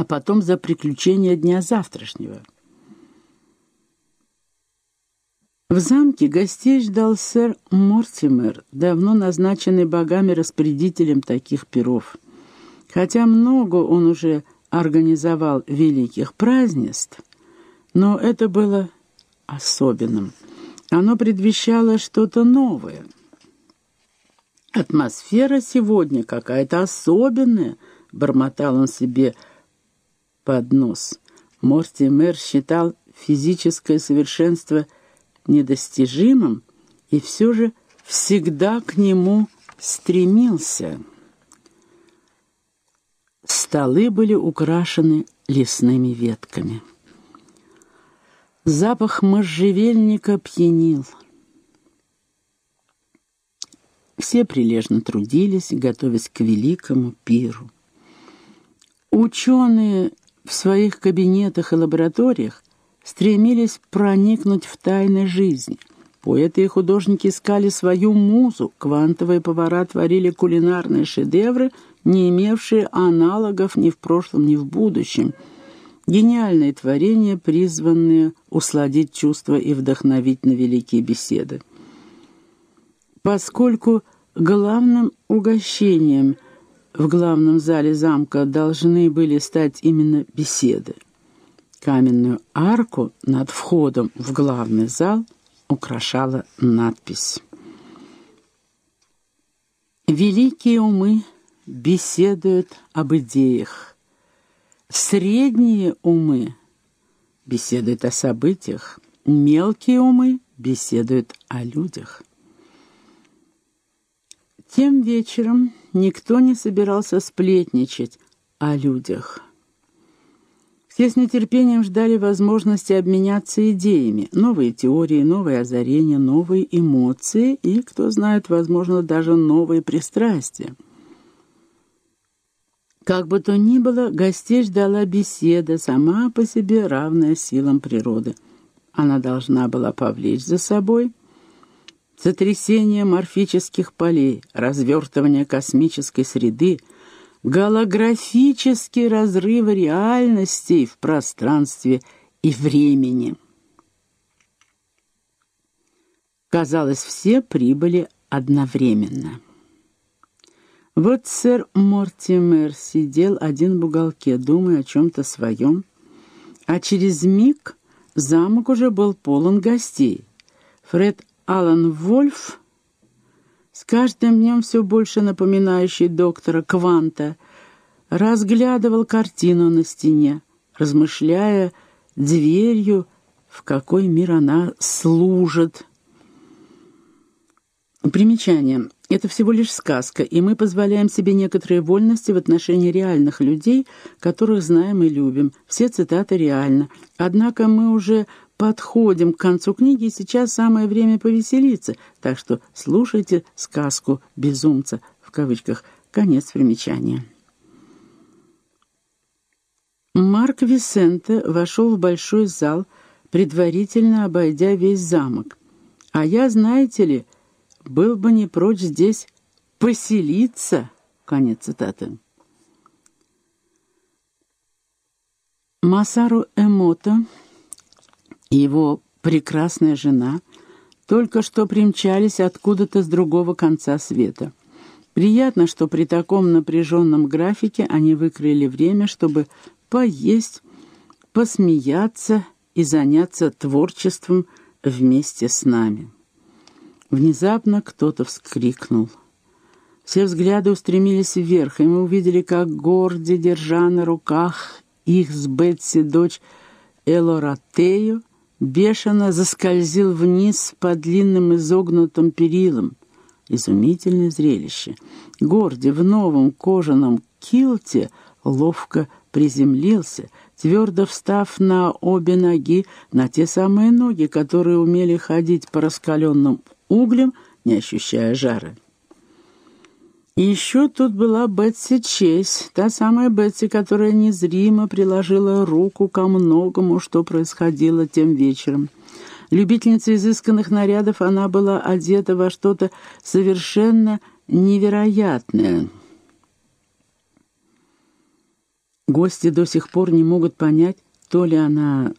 а потом за приключения дня завтрашнего. В замке гостей ждал сэр Мортимер, давно назначенный богами распорядителем таких перов. Хотя много он уже организовал великих празднеств, но это было особенным. Оно предвещало что-то новое. «Атмосфера сегодня какая-то особенная», — бормотал он себе под нос. Мортимер считал физическое совершенство — недостижимым и все же всегда к нему стремился. Столы были украшены лесными ветками. Запах можжевельника пьянил. Все прилежно трудились, готовясь к великому пиру. Ученые в своих кабинетах и лабораториях стремились проникнуть в тайны жизни. Поэты и художники искали свою музу, квантовые повара творили кулинарные шедевры, не имевшие аналогов ни в прошлом, ни в будущем. Гениальные творения, призванные усладить чувства и вдохновить на великие беседы. Поскольку главным угощением в главном зале замка должны были стать именно беседы, Каменную арку над входом в главный зал украшала надпись. «Великие умы беседуют об идеях, средние умы беседуют о событиях, мелкие умы беседуют о людях». Тем вечером никто не собирался сплетничать о людях – все с нетерпением ждали возможности обменяться идеями, новые теории, новые озарения, новые эмоции и, кто знает, возможно, даже новые пристрастия. Как бы то ни было, гостей ждала беседа, сама по себе равная силам природы. Она должна была повлечь за собой сотрясение морфических полей, развертывание космической среды — голографические разрывы реальностей в пространстве и времени. Казалось, все прибыли одновременно. Вот сэр Мортимер сидел один в уголке, думая о чем-то своем, а через миг замок уже был полон гостей. Фред Аллан Вольф с каждым днем все больше напоминающий доктора Кванта, разглядывал картину на стене, размышляя дверью, в какой мир она служит. Примечание. Это всего лишь сказка, и мы позволяем себе некоторые вольности в отношении реальных людей, которых знаем и любим. Все цитаты реально. Однако мы уже подходим к концу книги, и сейчас самое время повеселиться, так что слушайте сказку «Безумца» в кавычках. Конец примечания. Марк Висенте вошел в большой зал, предварительно обойдя весь замок. А я, знаете ли, был бы не прочь здесь поселиться. Конец цитаты. Масару Эмото и его прекрасная жена только что примчались откуда-то с другого конца света. Приятно, что при таком напряженном графике они выкроили время, чтобы поесть, посмеяться и заняться творчеством вместе с нами. Внезапно кто-то вскрикнул. Все взгляды устремились вверх, и мы увидели, как Горди, держа на руках их с Бетси дочь Элоратею, бешено заскользил вниз по длинным изогнутым перилам. Изумительное зрелище. Горди в новом кожаном килте ловко приземлился, твердо встав на обе ноги, на те самые ноги, которые умели ходить по раскаленным углям, не ощущая жара. Еще тут была Бетси Чейз, та самая Бетси, которая незримо приложила руку ко многому, что происходило тем вечером. Любительница изысканных нарядов, она была одета во что-то совершенно невероятное. Гости до сих пор не могут понять, то ли она